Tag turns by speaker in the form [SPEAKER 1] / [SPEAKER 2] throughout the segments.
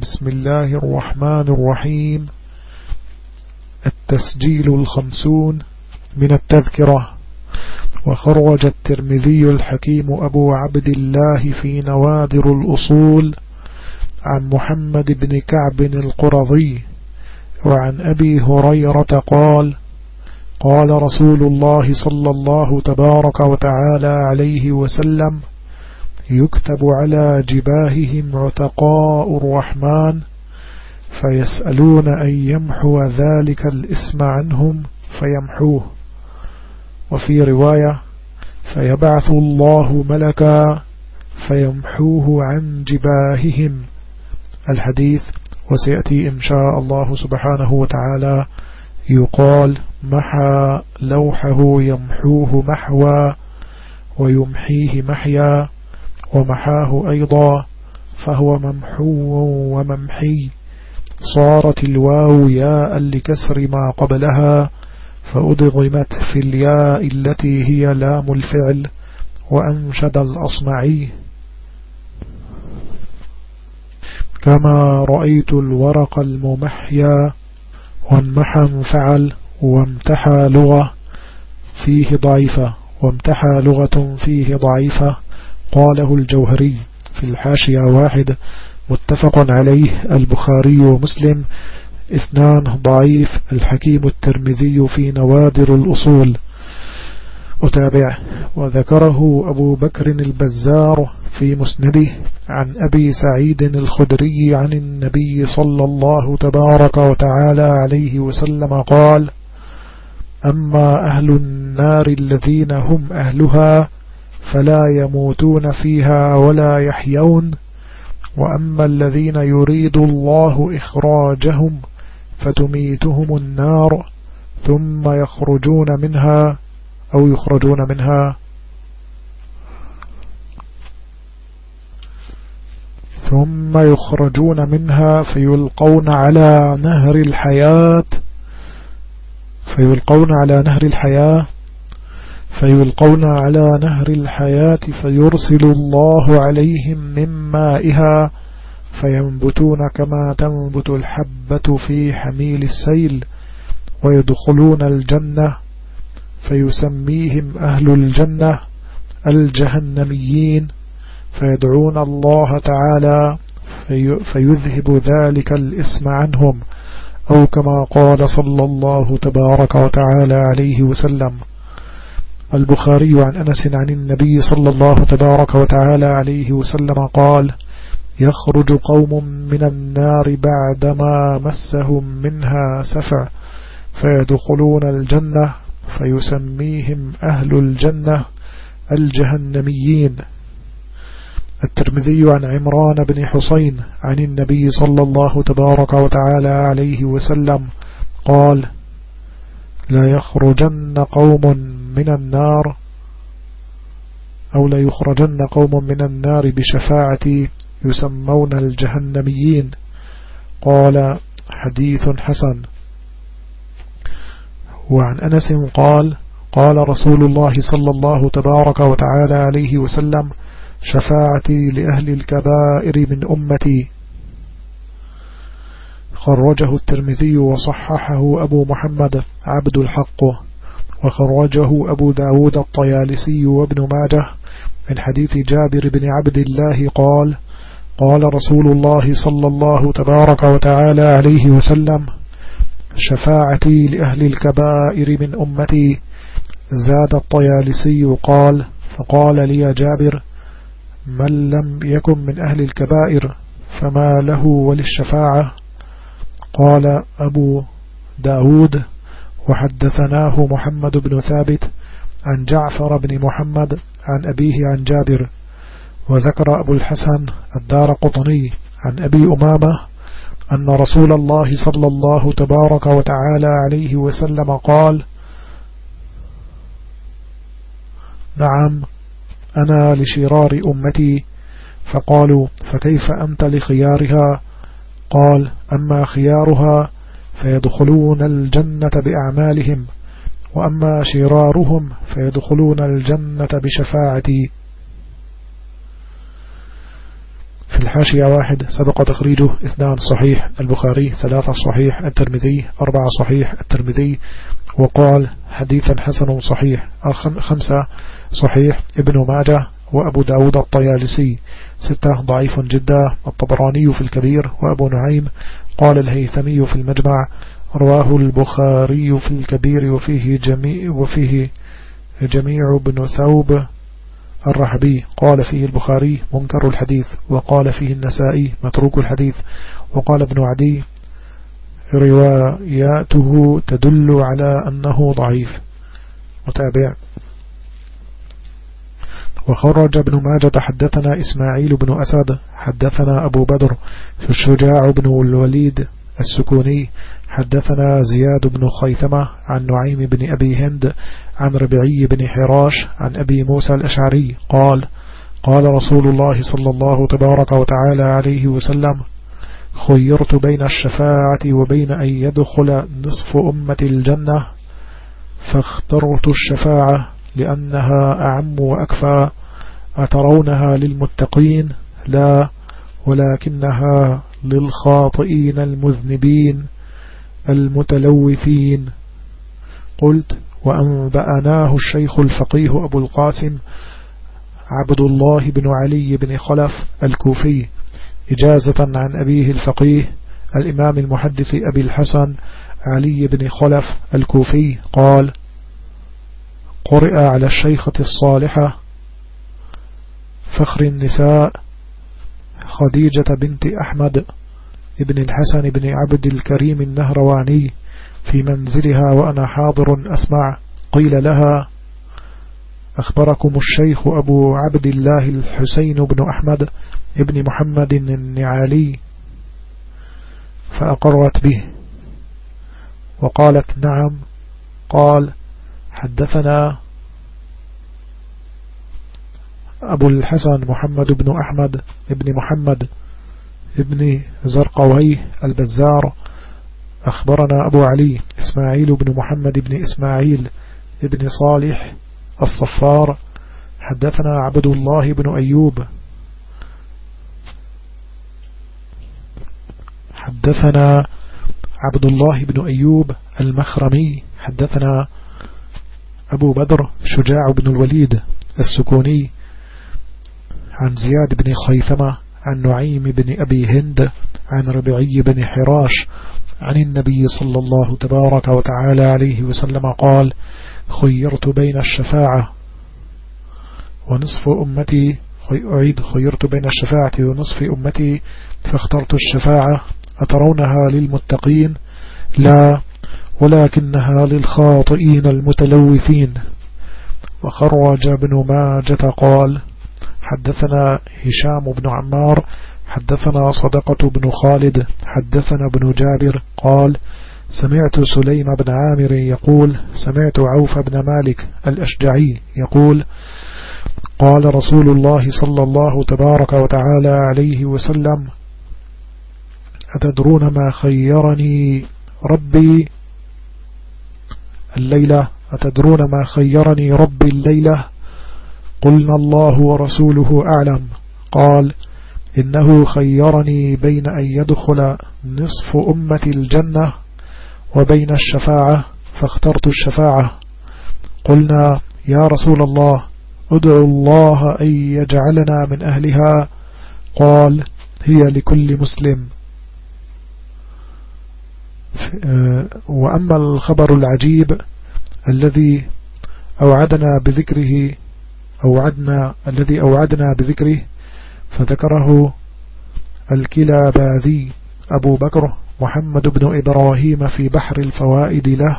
[SPEAKER 1] بسم الله الرحمن الرحيم. التسجيل الخمسون من التذكرة. وخرج الترمذي الحكيم أبو عبد الله في نوادر الأصول عن محمد بن كعب القرظي وعن أبي هريرة قال قال رسول الله صلى الله تبارك وتعالى عليه وسلم يكتب على جباههم عتقاء الرحمن فيسألون أن يمحو ذلك الاسم عنهم فيمحوه. وفي رواية فيبعث الله ملكا فيمحوه عن جباههم. الحديث وسيأتي إن شاء الله سبحانه وتعالى يقال محى لوحه يمحوه محوى ويمحيه محيا. ومحاه أيضا فهو ممحو وممحي. صارت الواو ياء لكسر ما قبلها فأدغمت في الياء التي هي لام الفعل وأنشد الأصمعي. كما رأيت الورق الممحيا وانمحى فعل وامتحى لغة فيه ضعيفة وامتحى لغة فيه ضعيفة. قاله الجوهري في الحاشية واحد متفق عليه البخاري ومسلم. اثنان ضعيف. الحكيم الترمذي في نوادر الأصول. أتابع. وذكره أبو بكر البزار في مسنده عن أبي سعيد الخدري عن النبي صلى الله تبارك وتعالى عليه وسلم قال أما أهل النار الذين هم أهلها فلا يموتون فيها ولا يحيون. وأما الذين يريد الله إخراجهم فتميتهم النار ثم يخرجون منها أو يخرجون منها. ثم يخرجون منها فيلقون على نهر الحياة. فيلقون على نهر الحياة. فيلقون على نهر الحياة فيرسل الله عليهم من مائها فينبتون كما تنبت الحبة في حميل السيل ويدخلون الجنة فيسميهم أهل الجنة الجهنميين فيدعون الله تعالى فيذهب ذلك الإسم عنهم أو كما قال صلى الله تبارك وتعالى عليه وسلم البخاري عن أنس عن النبي صلى الله تبارك وتعالى عليه وسلم قال يخرج قوم من النار بعدما مسهم منها سفع فيدخلون الجنة فيسميهم أهل الجنة الجهنميين. الترمذي عن عمران بن حسين عن النبي صلى الله تبارك وتعالى عليه وسلم قال لا يخرجن قوم من النار أو لا يخرجن قوم من النار بشفاعتي يسمون الجهنميين. قال حديث حسن. وعن أنس قال قال رسول الله صلى الله تبارك وتعالى عليه وسلم شفاعتي لأهل الكبائر من أمتي. خرجه الترمذي وصححه أبو محمد عبد الحق. وخرجه أبو داود الطيالسي وابن ماجه من حديث جابر بن عبد الله قال قال رسول الله صلى الله تبارك وتعالى عليه وسلم شفاعتي لأهل الكبائر من أمتي زاد الطيالسي قال فقال لي جابر من لم يكن من أهل الكبائر فما له وللشفاعة؟ قال أبو داود وحدثناه محمد بن ثابت عن جعفر بن محمد عن أبيه عن جابر وذكر أبو الحسن الدار قطني عن أبي أمامة أن رسول الله صلى الله تبارك وتعالى عليه وسلم قال نعم أنا لشرار أمتي. فقالوا فكيف أنت لخيارها؟ قال أما خيارها فيدخلون الجنة بأعمالهم وأما شرارهم فيدخلون الجنة بشفاعتي في الحاشية واحد سبق تخريجه إثنان صحيح البخاري ثلاثة صحيح الترمذي أربعة صحيح الترمذي وقال حديثا حسن صحيح. خمسة صحيح ابن ماجه وأبو داود الطيالسي. ستة ضعيف جدا الطبراني في الكبير وأبو نعيم قال الهيثمي في المجمع رواه البخاري في الكبير وفيه جميع, وفيه جميع بن ثوب الرحبي قال فيه البخاري منكر الحديث وقال فيه النسائي متروك الحديث وقال ابن عدي رواياته تدل على أنه ضعيف. متابع. وخرج ابن ماجة حدثنا إسماعيل بن أسد حدثنا أبو بدر الشجاع بن الوليد السكوني حدثنا زياد بن خيثمة عن نعيم بن أبي هند عن ربعي بن حراش عن أبي موسى الأشعري قال قال رسول الله صلى الله تبارك وتعالى عليه وسلم خيرت بين الشفاعة وبين أن يدخل نصف أمة الجنة فاخترت الشفاعة لأنها أعم وأكفى أترونها للمتقين؟ لا ولكنها للخاطئين المذنبين المتلوثين. قلت وأنبأناه الشيخ الفقيه أبو القاسم عبد الله بن علي بن خلف الكوفي إجازة عن أبيه الفقيه الإمام المحدث أبي الحسن علي بن خلف الكوفي قال قرئ على الشيخة الصالحة فخر النساء خديجة بنت أحمد ابن الحسن بن عبد الكريم النهرواني في منزلها وأنا حاضر أسمع. قيل لها أخبركم الشيخ أبو عبد الله الحسين بن أحمد ابن محمد النعالي فأقرت به وقالت نعم. قال حدثنا أبو الحسن محمد بن أحمد ابن محمد ابن زرقوي البزار. أخبرنا أبو علي إسماعيل بن محمد بن إسماعيل ابن صالح الصفار. حدثنا عبد الله بن أيوب. حدثنا عبد الله بن أيوب المخرمي. حدثنا أبو بدر شجاع بن الوليد السكوني عن زياد بن خيثمة عن نعيم بن أبي هند عن ربعي بن حراش عن النبي صلى الله تبارك وتعالى عليه وسلم قال خيرت بين الشفاعة ونصف أمتي أعيد خيرت بين الشفاعة ونصف أمتي فاخترت الشفاعة أترونها للمتقين؟ لا ولكنها للخاطئين المتلوثين. وخرج ابن ماجة قال حدثنا هشام بن عمار حدثنا صدقة بن خالد حدثنا ابن جابر قال سمعت سليم بن عامر يقول سمعت عوف بن مالك الأشجعي يقول قال رسول الله صلى الله تبارك وتعالى عليه وسلم أتدرون ما خيرني ربي؟ الليلة أتدرون ما خيرني ربي الليلة؟ قلنا الله ورسوله أعلم. قال إنه خيرني بين أن يدخل نصف أمة الجنة وبين الشفاعة فاخترت الشفاعة. قلنا يا رسول الله ادعو الله أن يجعلنا من أهلها. قال هي لكل مسلم. وأما الخبر العجيب الذي أوعدنا بذكره أوعدنا الذي أوعدنا بذكره فذكره الكلاباذي أبو بكر محمد بن إبراهيم في بحر الفوائد له.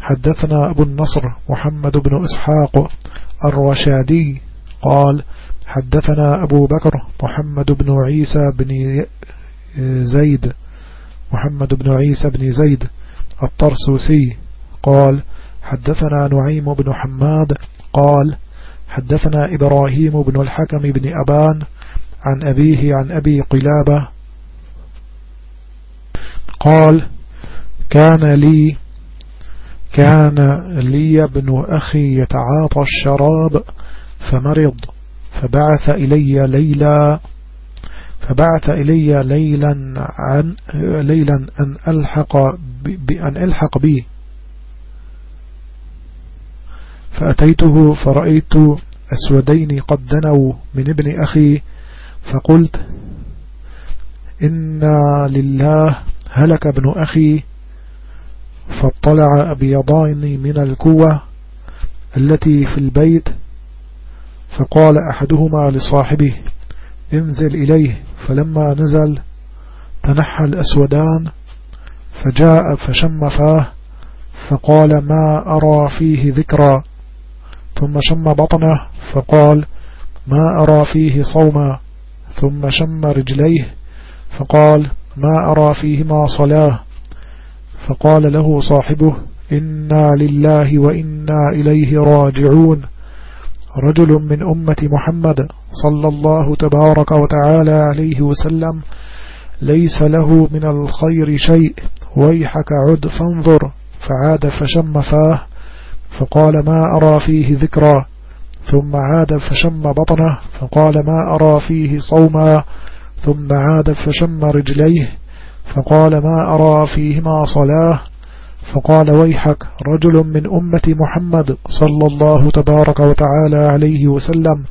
[SPEAKER 1] حدثنا أبو النصر محمد بن إسحاق الرشادي قال حدثنا أبو بكر محمد بن عيسى بن زيد محمد بن عيسى بن زيد الطرسوسي قال حدثنا نعيم بن حماد قال حدثنا إبراهيم بن الحكم بن أبان عن أبيه عن أبي قلابة قال كان لي كان لي ابن أخي يتعاطى الشراب فمرض فبعث إلي ليلا فبعث إلي ليلا عن ليلا أن ألحق بأن ألحق بي. فأتيته فرأيت أسودين قد دنوا من ابن أخي فقلت إنا لله هلك ابن أخي فاطلع أبيضان من الكوة التي في البيت فقال أحدهما لصاحبه انزل إليه. فلما نزل تنحى الأسودان فجاء فشم فاه فقال ما أرى فيه ذكرى ثم شم بطنه فقال ما أرى فيه صوما. ثم شم رجليه فقال ما أرى فيهما صلاة. فقال له صاحبه إنا لله وإنا إليه راجعون. رجل من أمة محمد. صلى الله تبارك وتعالى عليه وسلم ليس له من الخير شيء. ويحك عد فانظر. فعاد فشم فاه. فقال ما أرى فيه ذكرى ثم عاد فشم بطنه. فقال ما أرى فيه صوما. ثم عاد فشم رجليه. فقال ما أرى فيهما صلاة. فقال ويحك. رجل من أمة محمد صلى الله تبارك وتعالى عليه وسلم.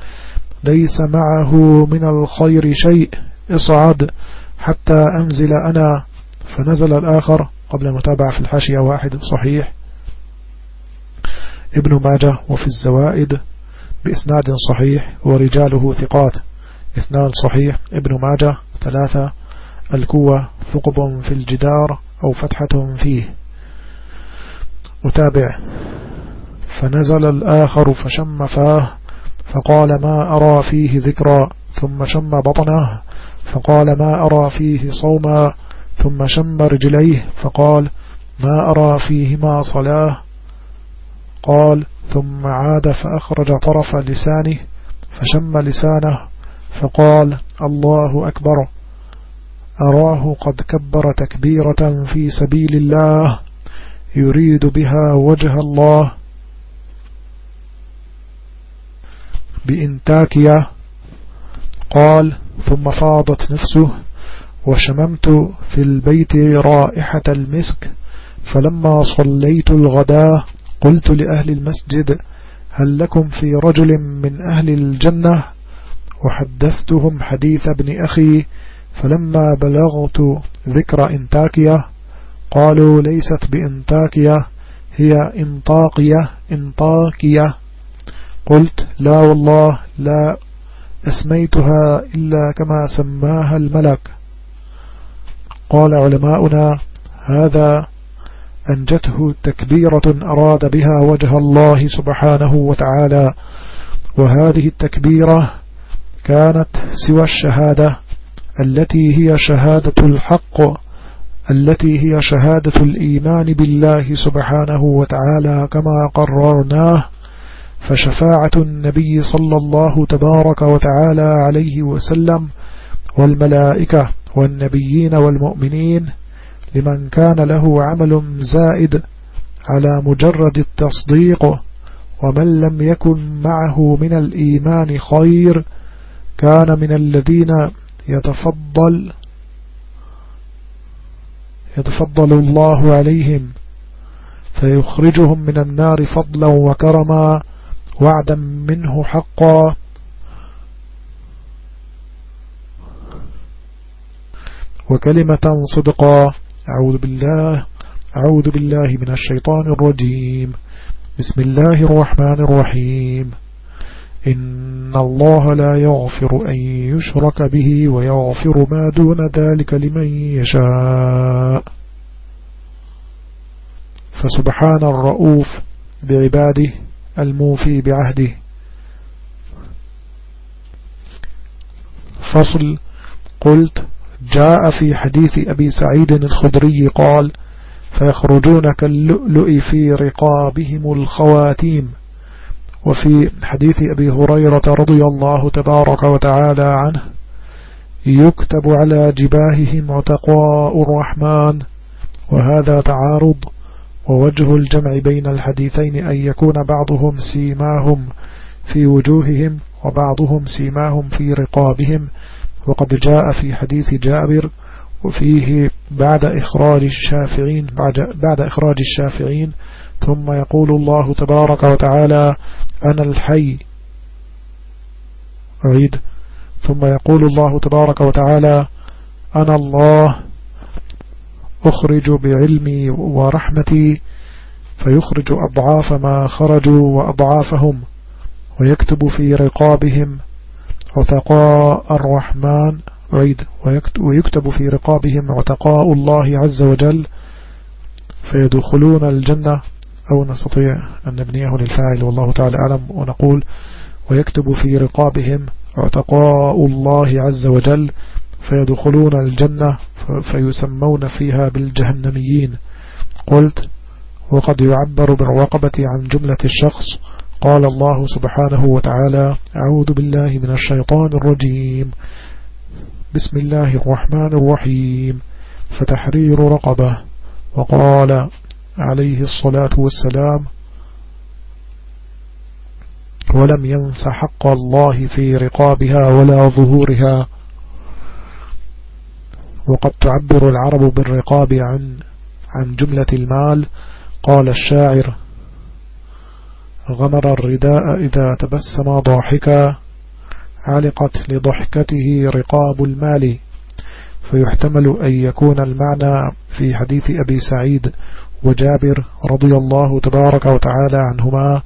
[SPEAKER 1] ليس معه من الخير شيء. اصعد حتى أنزل أنا. فنزل الآخر قبل المتابعة في الحاشية واحد. صحيح. ابن ماجه وفي الزوائد بإسناد صحيح ورجاله ثقات. إثنان صحيح. ابن ماجه ثلاثة. الكوة ثقب في الجدار أو فتحة فيه. متابع فنزل الآخر فشم فاه. فقال ما أرى فيه ذكرى ثم شم بطنه فقال ما أرى فيه صوما ثم شم رجليه فقال ما أرى فيهما صلاة قال ثم عاد فأخرج طرف لسانه فشم لسانه فقال الله أكبر أراه قد كبر تكبيرة في سبيل الله يريد بها وجه الله بإنتاكية قال ثم فاضت نفسه وشممت في البيت رائحة المسك فلما صليت الغداء قلت لأهل المسجد هل لكم في رجل من أهل الجنة؟ وحدثتهم حديث ابن أخي فلما بلغت ذكر انتاكية قالوا ليست بانتاكية هي إنطاقية إنطاكية. قلت لا والله لا أسميتها إلا كما سماها الملك. قال علماؤنا هذا أنجته تكبيرة أراد بها وجه الله سبحانه وتعالى وهذه التكبيرة كانت سوى الشهادة التي هي شهادة الحق التي هي شهادة الإيمان بالله سبحانه وتعالى كما قررناه. فشفاعة النبي صلى الله تبارك وتعالى عليه وسلم والملائكة والنبيين والمؤمنين لمن كان له عمل زائد على مجرد التصديق ومن لم يكن معه من الإيمان خير كان من الذين يتفضل يتفضل الله عليهم فيخرجهم من النار فضلا وكرما وعدا منه حقا. وكلمة صدقا. أعوذ بالله أعوذ بالله من الشيطان الرجيم. بسم الله الرحمن الرحيم. إن الله لا يغفر أن يشرك به ويغفر ما دون ذلك لمن يشاء. فسبحان الرؤوف بعباده. الموفي بعهده. فصل قلت جاء في حديث أبي سعيد الخدري قال فيخرجون كاللؤلؤ في رقابهم الخواتيم. وفي حديث أبي هريرة رضي الله تبارك وتعالى عنه يكتب على جباههم عتقاء الرحمن وهذا تعارض ووجه الجمع بين الحديثين أن يكون بعضهم سيماهم في وجوههم وبعضهم سيماهم في رقابهم. وقد جاء في حديث جابر وفيه بعد إخراج الشافعين بعد, بعد إخراج الشافعين ثم يقول الله تبارك وتعالى أنا الحي. أعيد. ثم يقول الله تبارك وتعالى أنا الله. أخرج بعلمي ورحمتي فيخرج أضعاف ما خرجوا وأضعافهم ويكتب في رقابهم عتقاء الرحمن عيد ويكتب في رقابهم عتقاء الله عز وجل فيدخلون الجنة أو نستطيع أن نبنيه للفاعل والله تعالى أعلم ونقول ويكتب في رقابهم عتقاء الله عز وجل فيدخلون الجنة فيسمون فيها بالجهنميين. قلت وقد يعبر بالرقبة عن جملة الشخص قال الله سبحانه وتعالى أعوذ بالله من الشيطان الرجيم. بسم الله الرحمن الرحيم. فتحرير رقبة. وقال عليه الصلاة والسلام ولم ينس حق الله في رقابها ولا ظهورها. وقد تعبر العرب بالرقاب عن عن جملة المال. قال الشاعر غمر الرداء إذا تبسم ضاحكا علقت لضحكته رقاب المال. فيحتمل أن يكون المعنى في حديث أبي سعيد وجابر رضي الله تبارك وتعالى عنهما.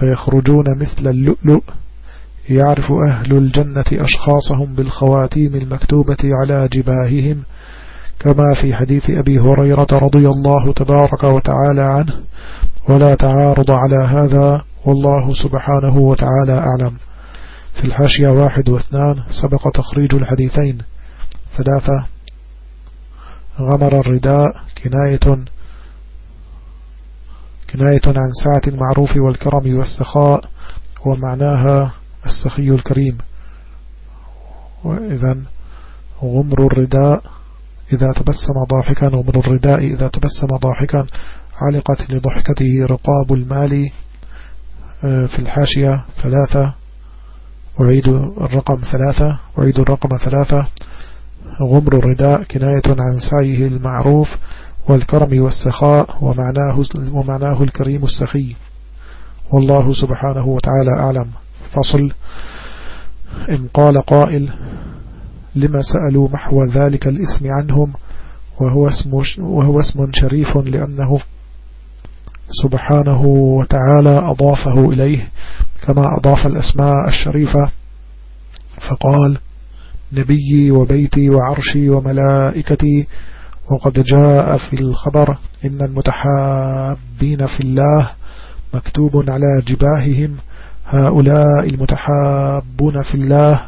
[SPEAKER 1] فيخرجون مثل اللؤلؤ يعرف أهل الجنة أشخاصهم بالخواتيم المكتوبة على جباههم كما في حديث أبي هريرة رضي الله تبارك وتعالى عنه ولا تعارض على هذا والله سبحانه وتعالى أعلم. في الحاشية واحد واثنان سبق تخريج الحديثين. ثلاثة. غمر الرداء كناية كناية عن سعة المعروف والكرم والسخاء ومعناها السخي الكريم. وإذا غمر الرداء إذا تبسم ضاحكا غمر الرداء إذا تبسم ضاحكا. علقت لضحكته رقاب المال آه، في الحاشية ثلاثة. أعيد الرقم ثلاثة. أعيد الرقم ثلاثة. غمر الرداء كناية عن سعيه المعروف والكرم والسخاء ومعناه, ومعناه الكريم السخي. والله سبحانه وتعالى أعلم. فصل. إن قال قائل لما سألوا محو ذلك الاسم عنهم وهو اسم, وهو اسم شريف لأنه سبحانه وتعالى أضافه إليه كما أضاف الأسماء الشريفة. فقال نبيي وبيتي وعرشي وملائكتي وقد جاء في الخبر إن المتحابين في الله مكتوب على جباههم هؤلاء المتحابون في الله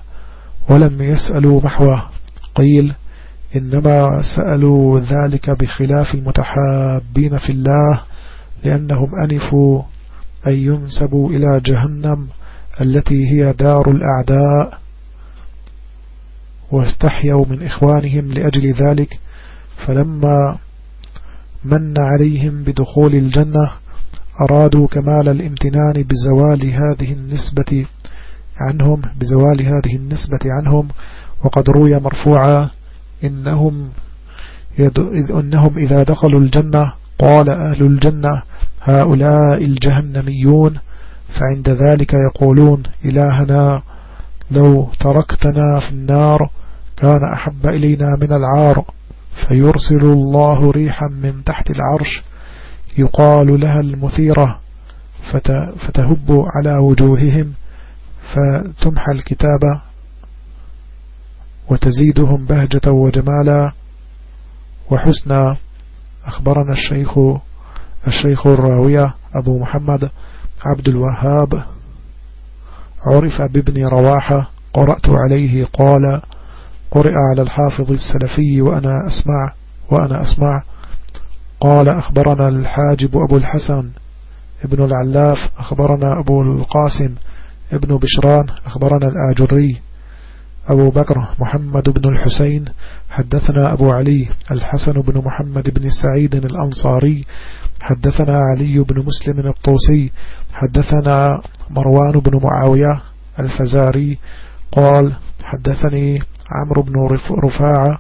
[SPEAKER 1] ولم يسألوا محوه. قيل إنما سألوا ذلك بخلاف المتحابين في الله لأنهم أنفوا أن ينسبوا إلى جهنم التي هي دار الأعداء واستحيوا من إخوانهم لأجل ذلك فلما من عليهم بدخول الجنة أرادوا كمال الامتنان بزوال هذه النسبة عنهم بزوال هذه النسبة عنهم وقد روي مرفوعا إنهم. إنهم إذا دخلوا الجنة قال أهل الجنة هؤلاء الجهنميون فعند ذلك يقولون إلهنا لو تركتنا في النار كان أحب إلينا من العار فيرسل الله ريحا من تحت العرش يقال لها المثيرة فتهب على وجوههم فتمحى الكتابة وتزيدهم بهجة وجمالا. وحسنا أخبرنا الشيخ الشيخ الراوية أبو محمد عبد الوهاب عرف بابن رواحة قرأت عليه قال قرئ على الحافظ السلفي وأنا أسمع وأنا أسمع. قال أخبرنا الحاجب أبو الحسن ابن العلاف أخبرنا أبو القاسم ابن بشران أخبرنا الآجري أبو بكر محمد بن الحسين حدثنا أبو علي الحسن بن محمد بن سعيد الأنصاري حدثنا علي بن مسلم الطوسي حدثنا مروان بن معاوية الفزاري قال حدثني عمرو بن رفاعة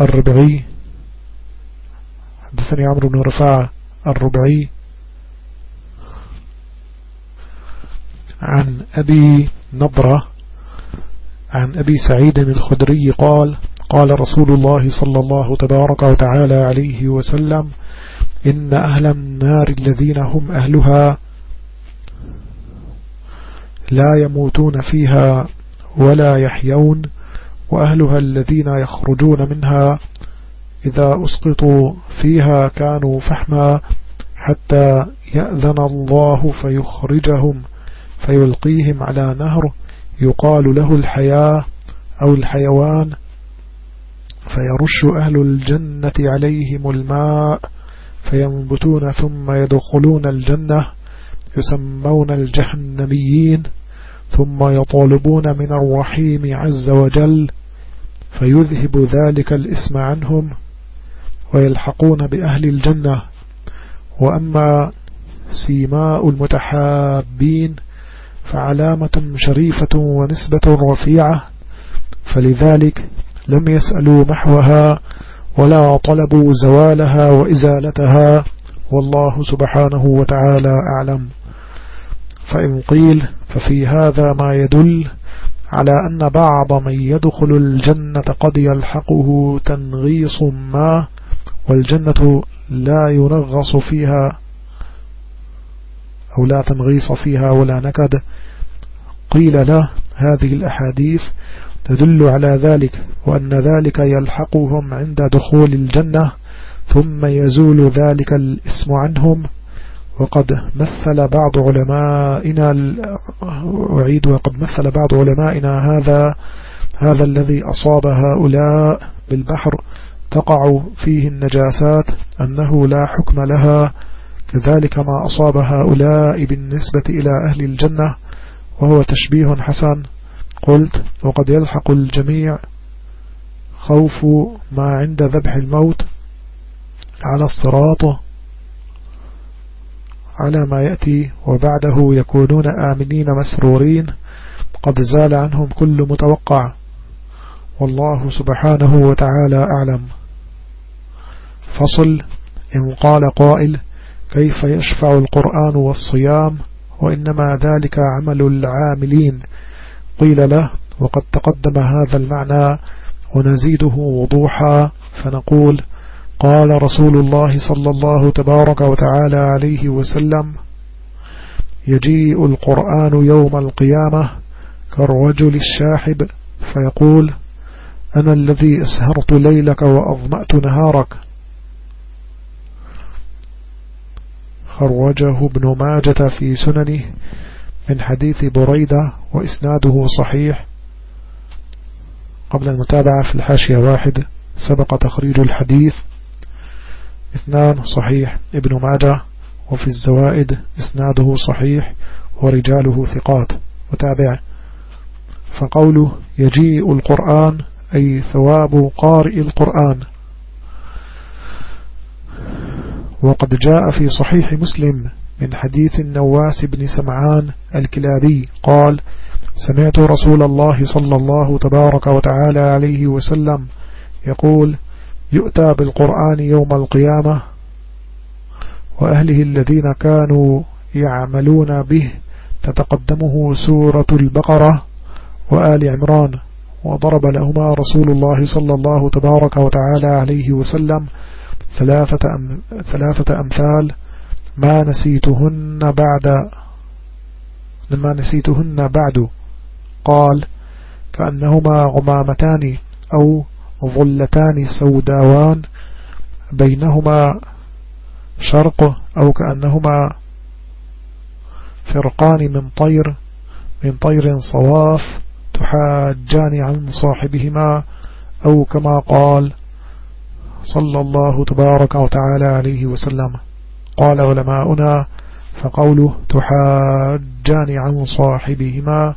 [SPEAKER 1] الربعي حدثني عمرو بن رفاعة الربعي عن أبي نضرة عن أبي سعيد الخدري قال قال رسول الله صلى الله تبارك وتعالى عليه وسلم إن أهل النار الذين هم أهلها لا يموتون فيها ولا يحيون وأهلها الذين يخرجون منها إذا أسقطوا فيها كانوا فحما حتى يأذن الله فيخرجهم فيلقيهم على نهر يقال له الحياة أو الحيوان فيرش أهل الجنة عليهم الماء فينبتون ثم يدخلون الجنة يسمون الجهنميين ثم يطالبون من الرحيم عز وجل فيذهب ذلك الاسم عنهم ويلحقون بأهل الجنة. وأما سيماء المتحابين فعلامة شريفة ونسبة رفيعة فلذلك لم يسألوا محوها ولا طلبوا زوالها وإزالتها والله سبحانه وتعالى أعلم. فإن قيل ففي هذا ما يدل على أن بعض من يدخل الجنة قد يلحقه تنغيص ما والجنة لا ينغص فيها أو لا تنغيص فيها ولا نكد. قيل له هذه الأحاديث تدل على ذلك وأن ذلك يلحقهم عند دخول الجنة ثم يزول ذلك الاسم عنهم. وقد مثل بعض علمائنا أعيد وقد مثل بعض علمائنا هذا هذا الذي أصاب هؤلاء بالبحر تقع فيه النجاسات أنه لا حكم لها كذلك ما أصاب هؤلاء بالنسبة إلى أهل الجنة وهو تشبيه حسن. قلت وقد يلحق الجميع خوف ما عند ذبح الموت على الصراط على ما يأتي وبعده يكونون آمنين مسرورين. قد زال عنهم كل متوقع. والله سبحانه وتعالى أعلم. فصل إن قال قائل كيف يشفع القرآن والصيام؟ وإنما ذلك عمل العاملين. قيل له وقد تقدم هذا المعنى ونزيده وضوحا. فنقول قال رسول الله صلى الله تبارك وتعالى عليه وسلم يجيء القرآن يوم القيامة كالرجل الشاحب. فيقول أنا الذي أسهرت ليلك وأظمأت نهارك. خرجه ابن ماجة في سننه من حديث بريدة وإسناده صحيح. قبل المتابعة في الحاشية واحد سبق تخريج الحديث. اثنان صحيح ابن ماجة. وفي الزوائد إسناده صحيح ورجاله ثقات. وتابع فقوله يجيء القرآن أي ثواب قارئ القرآن. وقد جاء في صحيح مسلم من حديث النواس بن سمعان الكلابي قال سمعت رسول الله صلى الله تبارك وتعالى عليه وسلم يقول يؤتى بالقرآن يوم القيامة وأهله الذين كانوا يعملون به تتقدمه سورة البقرة وآل عمران. وضرب لهما رسول الله صلى الله تبارك وتعالى عليه وسلم ثلاثة, أم ثلاثة أمثال ما نسيتهن بعد ما نسيتهن بعد. قال كأنهما غمامتان أو ظلتان سوداوان بينهما شرق أو كأنهما فرقان من طير من طير صواف تحاجان عن صاحبهما أو كما قال صلى الله تبارك وتعالى عليه وسلم. قال علماؤنا فقوله تحاجان عن صاحبهما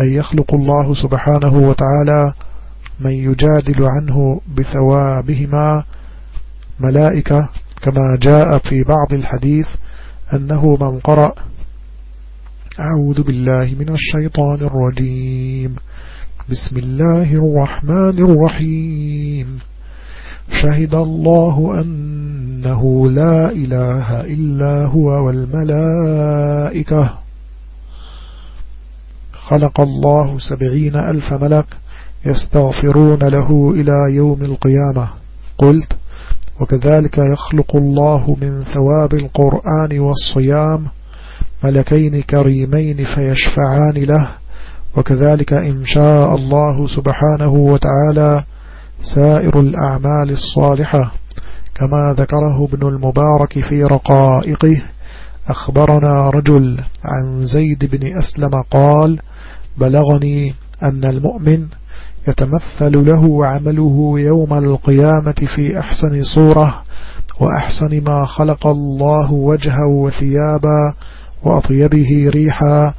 [SPEAKER 1] أن يخلق الله سبحانه وتعالى من يجادل عنه بثوابهما ملائكة كما جاء في بعض الحديث أنه من قرأ أعوذ بالله من الشيطان الرجيم. بسم الله الرحمن الرحيم. شهد الله أنه لا إله إلا هو والملائكة. خلق الله سبعين ألف ملك يستغفرون له إلى يوم القيامة. قلت وكذلك يخلق الله من ثواب القرآن والصيام ملكين كريمين فيشفعان له وكذلك إن شاء الله سبحانه وتعالى سائر الأعمال الصالحة. كما ذكره ابن المبارك في رقائقه أخبرنا رجل عن زيد بن أسلم قال بلغني أن المؤمن يتمثل له عمله يوم القيامة في أحسن صورة وأحسن ما خلق الله وجهه وثيابا وأطيبه ريحا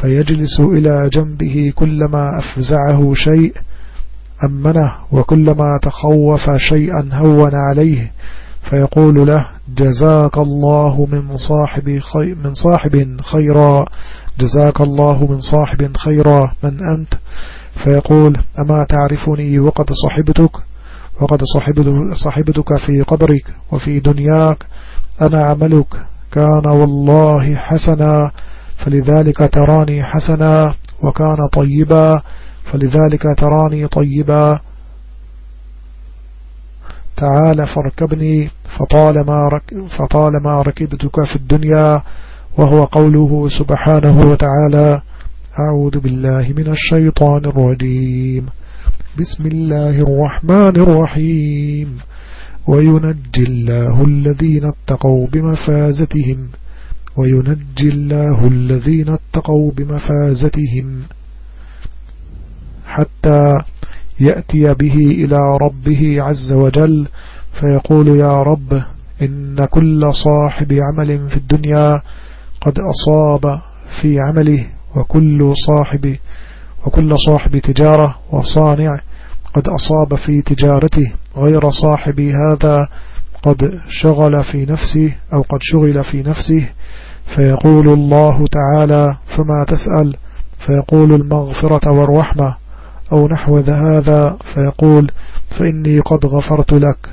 [SPEAKER 1] فيجلس إلى جنبه كلما أفزعه شيء أمنه وكلما تخوف شيئا هون عليه فيقول له جزاك الله من صاحب خي من صاحب خيرا جزاك الله من صاحب خيرا من أنت؟ فيقول أما تعرفني وقد صحبتك؟ وقد صحبتك في قبرك وفي دنياك أنا عملك كان والله حسنا فلذلك تراني حسنا وكان طيبا فلذلك تراني طيبا. تعال فاركبني فطالما, رك فطالما ركبتك في الدنيا وهو قوله سبحانه وتعالى أعوذ بالله من الشيطان الرجيم. بسم الله الرحمن الرحيم. وينجي الله الذين اتقوا بمفازتهم وينجي الله الذين اتقوا بمفازتهم حتى يأتي به إلى ربه عز وجل فيقول يا رب إن كل صاحب عمل في الدنيا قد أصاب في عمله وكل صاحب وكل صاحب تجارة وصانع قد أصاب في تجارته. غير صاحب هذا قد شغل في نفسه أو قد شغل في نفسه فيقول الله تعالى فما تسأل؟ فيقول المغفرة والرحمة. أو نحو هذا فيقول فإني قد غفرت لك.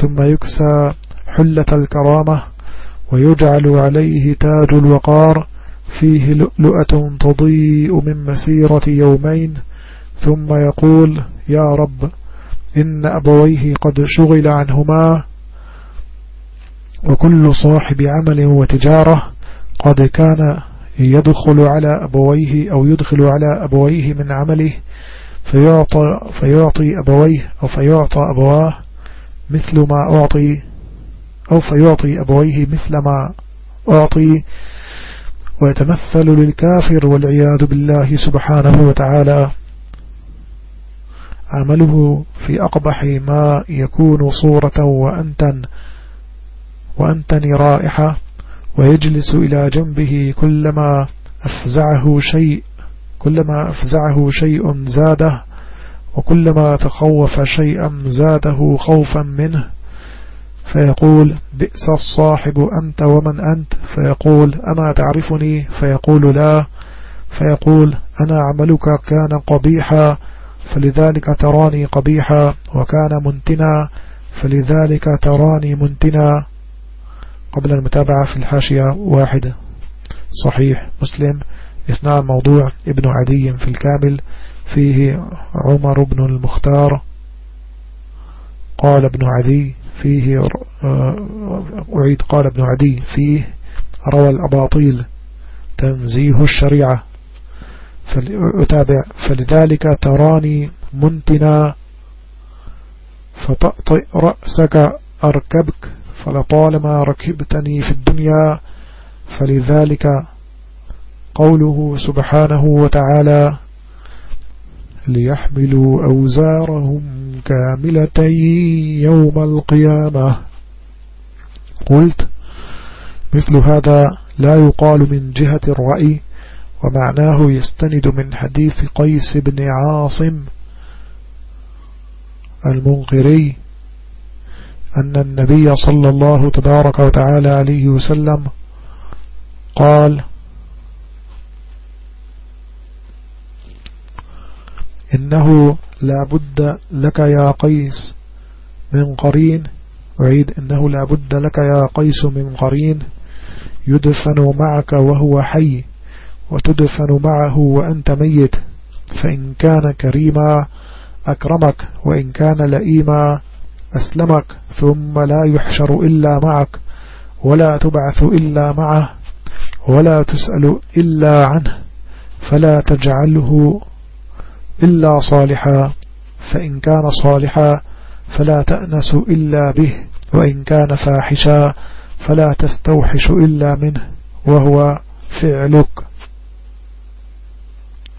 [SPEAKER 1] ثم يكسى حلة الكرامة ويجعل عليه تاج الوقار. فيه لؤلؤة تضيء من مسيرة يومين. ثم يقول يا رب إن أبويه قد شغل عنهما وكل صاحب عمل وتجارة قد كان يدخل على أبويه أو يدخل على أبويه من عمله فيعطي, فيعطي أبويه أو فيعطى أبواه مثل ما أعطي أو فيعطي أبويه مثل ما أعطي ويتمثل للكافر والعياذ بالله سبحانه وتعالى. عمله في أقبح ما يكون صورة وأنتن وأنتن رائحة ويجلس إلى جنبه كلما أفزعه شيء كلما أفزعه شيء زاده وكلما تخوف شيئا زاده خوفا منه. فيقول بئس الصاحب أنت ومن أنت. فيقول أما تعرفني؟ فيقول لا. فيقول أنا عملك كان قبيحا. فلذلك تراني قبيحا وكان منتنا فلذلك تراني منتنا. قبل المتابعة في الحاشية واحدة صحيح مسلم. إثنان موضوع ابن عدي في الكامل. فيه عمر بن المختار. قال ابن عدي فيه أعيد قال ابن عدي فيه روى الأباطيل. تنزيه الشريعة. فلأتابع فلذلك تراني منتنا فطأطئ رأسك أركبك فلطالما ركبتني في الدنيا فلذلك قوله سبحانه وتعالى ليحملوا أوزارهم كاملة يوم القيامة. قلت مثل هذا لا يقال من جهة الرأي ومعناه يستند من حديث قيس بن عاصم المنقري أن النبي صلى الله تبارك وتعالى عليه وسلم قال إنه لا بد لك يا قيس من قرين. أعيد إنه لا بد لك يا قيس من قرين يدفن معك وهو حي. وتدفن معه وأنت ميت فإن كان كريما أكرمك وإن كان لئيما أسلمك ثم لا يحشر إلا معك ولا تبعث إلا معه ولا تسأل إلا عنه فلا تجعله إلا صالحا فإن كان صالحا فلا تأنس إلا به وإن كان فاحشا فلا تستوحش إلا منه وهو فعلك.